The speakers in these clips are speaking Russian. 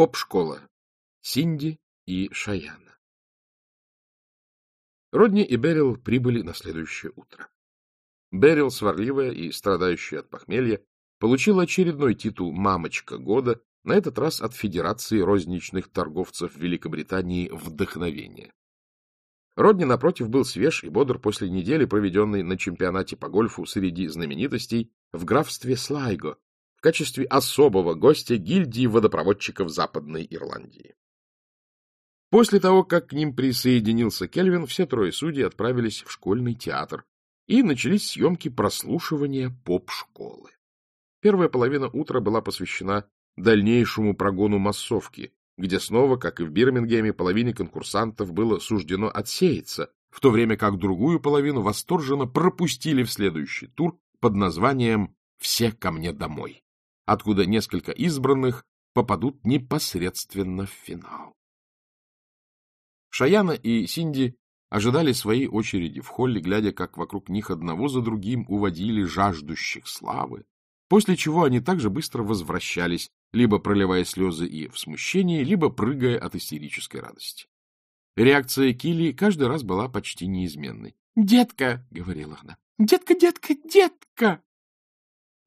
Поп-школа. Синди и Шаяна. Родни и Берил прибыли на следующее утро. Берил, сварливая и страдающая от похмелья, получила очередной титул «Мамочка года», на этот раз от Федерации розничных торговцев Великобритании «Вдохновение». Родни, напротив, был свеж и бодр после недели, проведенной на чемпионате по гольфу среди знаменитостей в графстве Слайго в качестве особого гостя гильдии водопроводчиков Западной Ирландии. После того, как к ним присоединился Кельвин, все трое судей отправились в школьный театр, и начались съемки прослушивания поп-школы. Первая половина утра была посвящена дальнейшему прогону массовки, где снова, как и в Бирмингеме, половине конкурсантов было суждено отсеяться, в то время как другую половину восторженно пропустили в следующий тур под названием «Все ко мне домой», откуда несколько избранных попадут непосредственно в финал. Шаяна и Синди ожидали своей очереди в холле, глядя, как вокруг них одного за другим уводили жаждущих славы, после чего они также быстро возвращались, либо проливая слезы и в смущении, либо прыгая от истерической радости. Реакция Килли каждый раз была почти неизменной. «Детка!» — говорила она. «Детка, детка, детка!»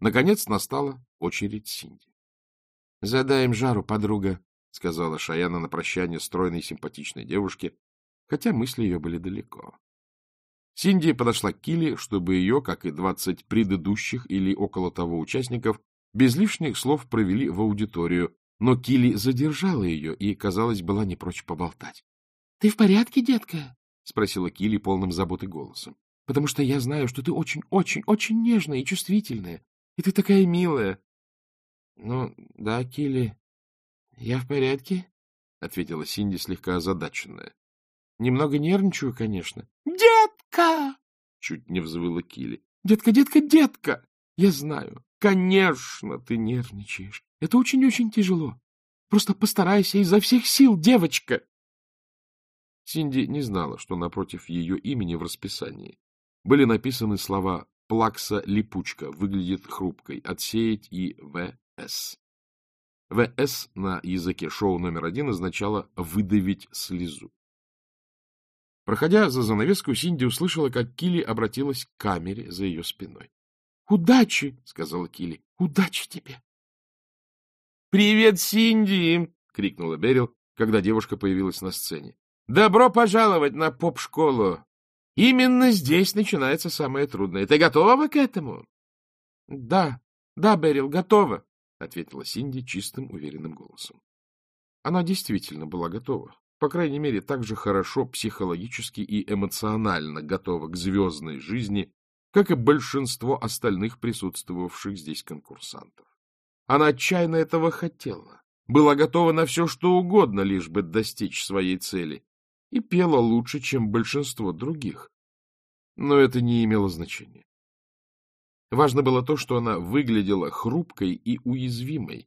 Наконец настала очередь Синди. — Задаем жару, подруга, — сказала Шаяна на прощание стройной симпатичной девушке, хотя мысли ее были далеко. Синди подошла к Килли, чтобы ее, как и двадцать предыдущих или около того участников, без лишних слов провели в аудиторию, но Килли задержала ее и, казалось, была не прочь поболтать. — Ты в порядке, детка? — спросила Килли полным заботы голосом. — Потому что я знаю, что ты очень-очень-очень нежная и чувствительная, и ты такая милая. — Ну, да, Килли, я в порядке, — ответила Синди, слегка озадаченная. — Немного нервничаю, конечно. — Детка! — чуть не взвыла Килли. — Детка, детка, детка! Я знаю, Конечно, ты нервничаешь. Это очень-очень тяжело. Просто постарайся изо всех сил, девочка. Синди не знала, что напротив ее имени в расписании были написаны слова «Плакса-липучка», «Выглядит хрупкой», «Отсеять» и «ВС». «ВС» на языке шоу номер один означало «выдавить слезу». Проходя за занавеску, Синди услышала, как Килли обратилась к камере за ее спиной. Удачи, — сказала Килли. — Удачи тебе. — Привет, Синди! — крикнула Берил, когда девушка появилась на сцене. — Добро пожаловать на поп-школу! Именно здесь начинается самое трудное. Ты готова к этому? — Да, да, Берил, готова, — ответила Синди чистым, уверенным голосом. Она действительно была готова. По крайней мере, так же хорошо психологически и эмоционально готова к звездной жизни, как и большинство остальных присутствовавших здесь конкурсантов. Она отчаянно этого хотела, была готова на все, что угодно, лишь бы достичь своей цели, и пела лучше, чем большинство других. Но это не имело значения. Важно было то, что она выглядела хрупкой и уязвимой,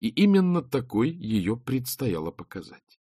и именно такой ее предстояло показать.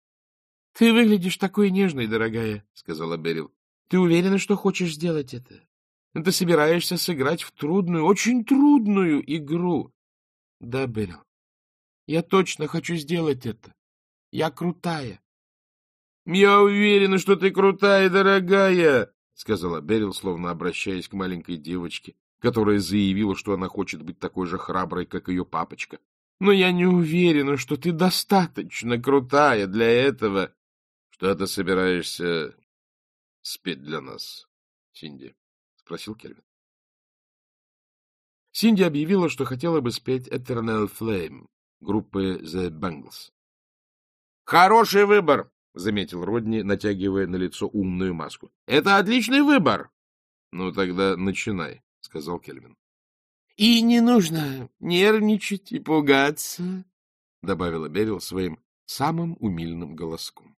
— Ты выглядишь такой нежной, дорогая, — сказала Берил. — Ты уверена, что хочешь сделать это? Ты собираешься сыграть в трудную, очень трудную игру. Да, Берил, я точно хочу сделать это. Я крутая. — Я уверена, что ты крутая, дорогая, — сказала Берил, словно обращаясь к маленькой девочке, которая заявила, что она хочет быть такой же храброй, как ее папочка. — Но я не уверена, что ты достаточно крутая для этого. — Что ты собираешься спеть для нас, Синди? спросил Кельвин. Синди объявила, что хотела бы спеть Eternal Flame группы The Bangles. — Хороший выбор, — заметил Родни, натягивая на лицо умную маску. — Это отличный выбор. — Ну, тогда начинай, — сказал Кельвин. — И не нужно нервничать и пугаться, — добавила Берил своим самым умильным голоском.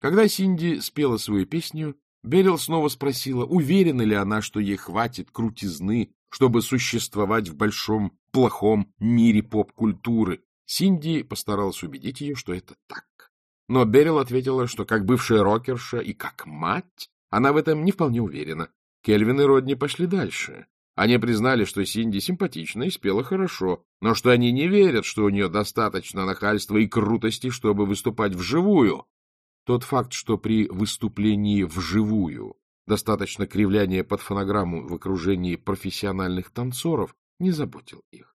Когда Синди спела свою песню, Берил снова спросила, уверена ли она, что ей хватит крутизны, чтобы существовать в большом плохом мире поп-культуры. Синди постаралась убедить ее, что это так. Но Берил ответила, что как бывшая рокерша и как мать она в этом не вполне уверена. Кельвин и Родни пошли дальше. Они признали, что Синди симпатична и спела хорошо, но что они не верят, что у нее достаточно нахальства и крутости, чтобы выступать вживую. Тот факт, что при выступлении вживую достаточно кривляния под фонограмму в окружении профессиональных танцоров, не заботил их.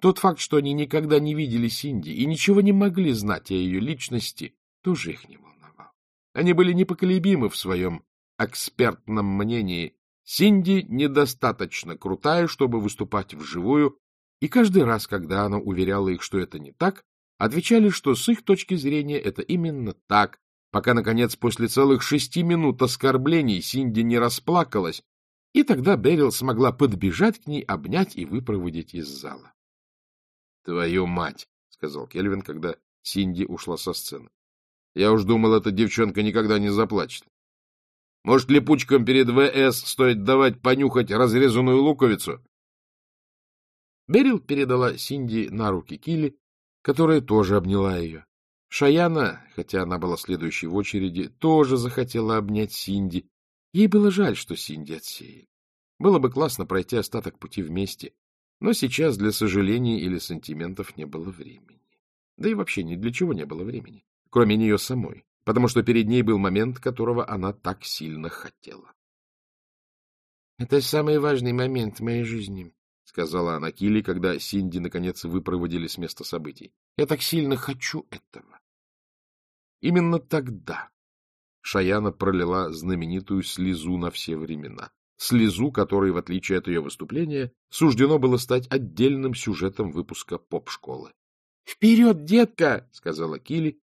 Тот факт, что они никогда не видели Синди и ничего не могли знать о ее личности, тоже их не волновал. Они были непоколебимы в своем экспертном мнении Синди недостаточно крутая, чтобы выступать вживую, и каждый раз, когда она уверяла их, что это не так, отвечали, что с их точки зрения это именно так, пока, наконец, после целых шести минут оскорблений Синди не расплакалась, и тогда Берил смогла подбежать к ней, обнять и выпроводить из зала. — Твою мать! — сказал Кельвин, когда Синди ушла со сцены. — Я уж думал, эта девчонка никогда не заплачет. Может, липучкам перед ВС стоит давать понюхать разрезанную луковицу? Берил передала Синди на руки Килли, которая тоже обняла ее. Шаяна, хотя она была следующей в очереди, тоже захотела обнять Синди. Ей было жаль, что Синди отсеяли. Было бы классно пройти остаток пути вместе, но сейчас для сожалений или сантиментов не было времени. Да и вообще ни для чего не было времени, кроме нее самой потому что перед ней был момент, которого она так сильно хотела. — Это самый важный момент в моей жизни, — сказала она Килли, когда Синди наконец выпроводили с места событий. — Я так сильно хочу этого. Именно тогда Шаяна пролила знаменитую слезу на все времена. Слезу, которой, в отличие от ее выступления, суждено было стать отдельным сюжетом выпуска поп-школы. — Вперед, детка! — сказала Килли,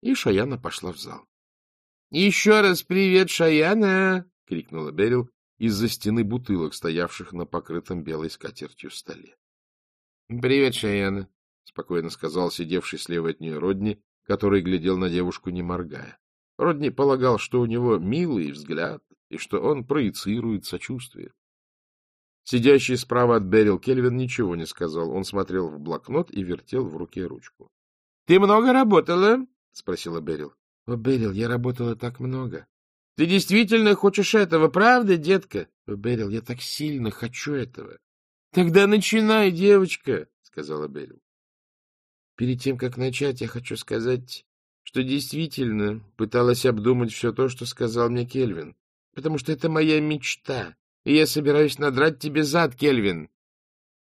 и Шаяна пошла в зал. — Еще раз привет, Шаяна! — крикнула Берил из-за стены бутылок, стоявших на покрытом белой скатертью столе. — Привет, Шаяна! — спокойно сказал сидевший слева от нее Родни, который глядел на девушку, не моргая. Родни полагал, что у него милый взгляд и что он проецирует сочувствие. Сидящий справа от Берил Кельвин ничего не сказал. Он смотрел в блокнот и вертел в руке ручку. — Ты много работала? — спросила Берил. — О, Берил, я работала так много. — Ты действительно хочешь этого, правда, детка? — О, Берил, я так сильно хочу этого. — Тогда начинай, девочка, — сказала Берил. — Перед тем, как начать, я хочу сказать, что действительно пыталась обдумать все то, что сказал мне Кельвин, потому что это моя мечта, и я собираюсь надрать тебе зад, Кельвин.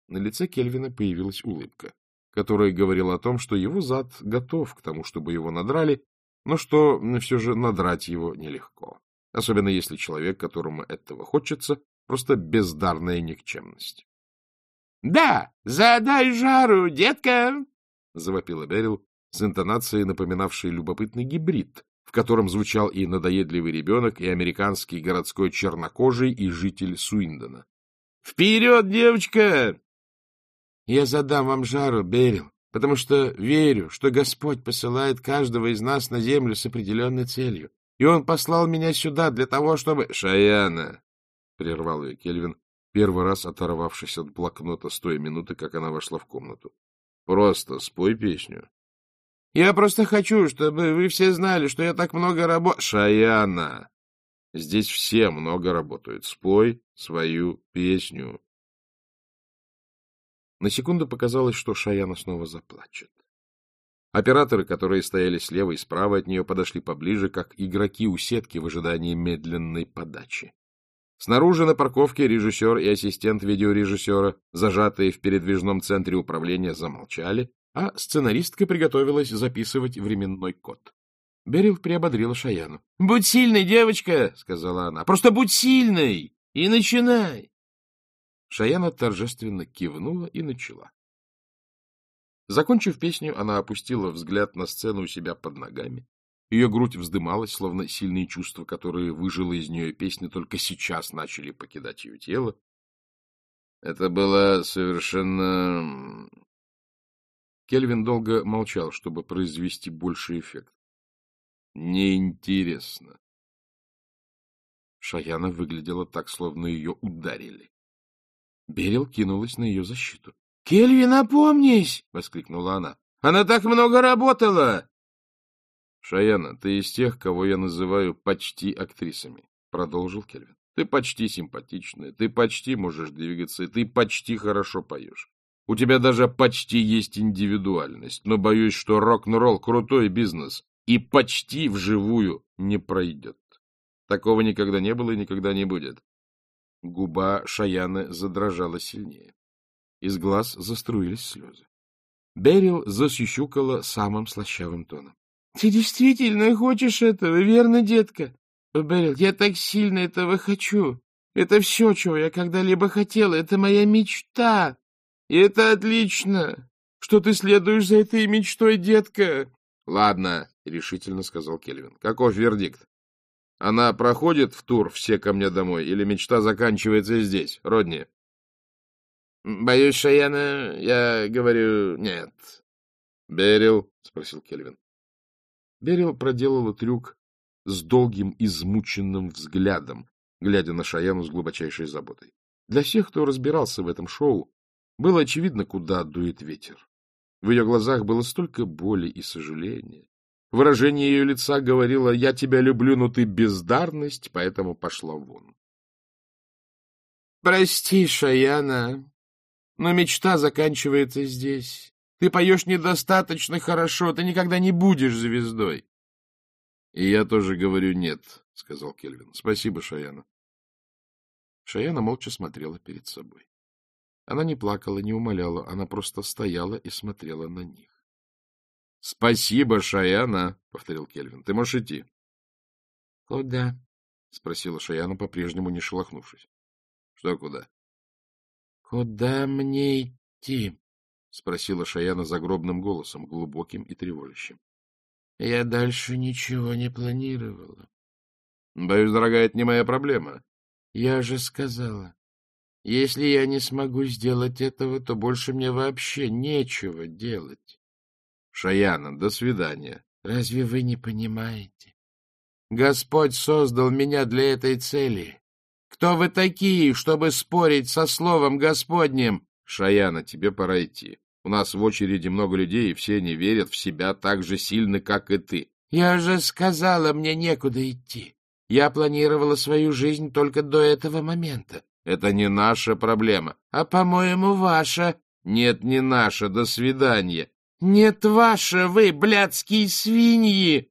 На лице Кельвина появилась улыбка который говорил о том, что его зад готов к тому, чтобы его надрали, но что все же надрать его нелегко, особенно если человек, которому этого хочется, просто бездарная никчемность. — Да, задай жару, детка! — завопила Берил с интонацией, напоминавшей любопытный гибрид, в котором звучал и надоедливый ребенок, и американский городской чернокожий, и житель Суиндона. — Вперед, девочка! Я задам вам жару, Берил, потому что верю, что Господь посылает каждого из нас на землю с определенной целью. И он послал меня сюда для того, чтобы... — Шаяна! — прервал ее Кельвин, первый раз оторвавшись от блокнота с той минуты, как она вошла в комнату. — Просто спой песню. — Я просто хочу, чтобы вы все знали, что я так много работаю... — Шаяна! Здесь все много работают. Спой свою песню. На секунду показалось, что Шаяна снова заплачет. Операторы, которые стояли слева и справа от нее, подошли поближе, как игроки у сетки в ожидании медленной подачи. Снаружи на парковке режиссер и ассистент видеорежиссера, зажатые в передвижном центре управления, замолчали, а сценаристка приготовилась записывать временной код. Берил приободрила Шаяну. — Будь сильной, девочка! — сказала она. — Просто будь сильной и начинай! Шаяна торжественно кивнула и начала. Закончив песню, она опустила взгляд на сцену у себя под ногами. Ее грудь вздымалась, словно сильные чувства, которые выжило из нее песня, только сейчас начали покидать ее тело. Это было совершенно... Кельвин долго молчал, чтобы произвести больший эффект. Неинтересно. Шаяна выглядела так, словно ее ударили. Берил кинулась на ее защиту. — Кельвин, опомнись! — воскликнула она. — Она так много работала! — Шаяна, ты из тех, кого я называю почти актрисами, — продолжил Кельвин. Ты почти симпатичная, ты почти можешь двигаться, и ты почти хорошо поешь. У тебя даже почти есть индивидуальность, но боюсь, что рок-н-ролл — крутой бизнес, и почти вживую не пройдет. Такого никогда не было и никогда не будет. Губа Шаяны задрожала сильнее. Из глаз заструились слезы. Берил засющукала самым слащавым тоном. — Ты действительно хочешь этого, верно, детка? Берил, я так сильно этого хочу. Это все, чего я когда-либо хотела. Это моя мечта. И это отлично, что ты следуешь за этой мечтой, детка. — Ладно, — решительно сказал Кельвин. — Каков вердикт? Она проходит в тур «Все ко мне домой» или мечта заканчивается здесь, Родни? — Боюсь, Шаяна, я говорю нет. — Берил? — спросил Кельвин. Берил проделала трюк с долгим измученным взглядом, глядя на Шаяну с глубочайшей заботой. Для всех, кто разбирался в этом шоу, было очевидно, куда дует ветер. В ее глазах было столько боли и сожаления. Выражение ее лица говорило «Я тебя люблю, но ты бездарность, поэтому пошла вон». «Прости, Шаяна, но мечта заканчивается здесь. Ты поешь недостаточно хорошо, ты никогда не будешь звездой. — И я тоже говорю нет, — сказал Кельвин. — Спасибо, Шаяна. Шаяна молча смотрела перед собой. Она не плакала, не умоляла, она просто стояла и смотрела на них. — Спасибо, Шаяна, — повторил Кельвин. — Ты можешь идти. — Куда? — спросила Шаяна, по-прежнему не шелохнувшись. — Что куда? — Куда мне идти? — спросила Шаяна загробным голосом, глубоким и тревожащим. — Я дальше ничего не планировала. — Боюсь, дорогая, это не моя проблема. — Я же сказала. Если я не смогу сделать этого, то больше мне вообще нечего делать. — Шаяна, до свидания. — Разве вы не понимаете? Господь создал меня для этой цели. Кто вы такие, чтобы спорить со Словом Господним? Шаяна, тебе пора идти. У нас в очереди много людей, и все не верят в себя так же сильно, как и ты. Я же сказала, мне некуда идти. Я планировала свою жизнь только до этого момента. Это не наша проблема. А, по-моему, ваша. Нет, не наша. До свидания. Нет, ваша, вы, блядские свиньи!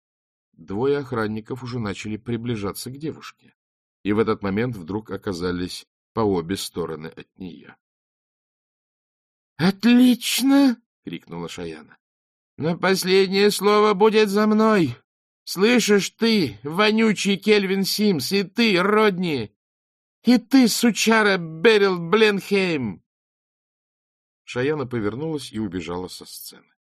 Двое охранников уже начали приближаться к девушке. И в этот момент вдруг оказались по обе стороны от нее. «Отлично!» — крикнула Шаяна. «Но последнее слово будет за мной. Слышишь ты, вонючий Кельвин Симс, и ты, Родни, и ты, сучара Берил Бленхейм!» Шаяна повернулась и убежала со сцены.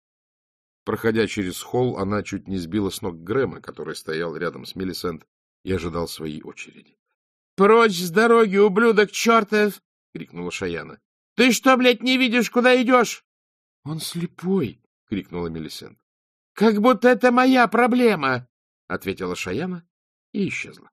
Проходя через холл, она чуть не сбила с ног Грэма, который стоял рядом с Мелисент и ожидал своей очереди. — Прочь с дороги, ублюдок чертов! — крикнула Шаяна. Ты что, блядь, не видишь, куда идешь? — Он слепой, — крикнула Мелисент. — Как будто это моя проблема, — ответила Шаяна и исчезла.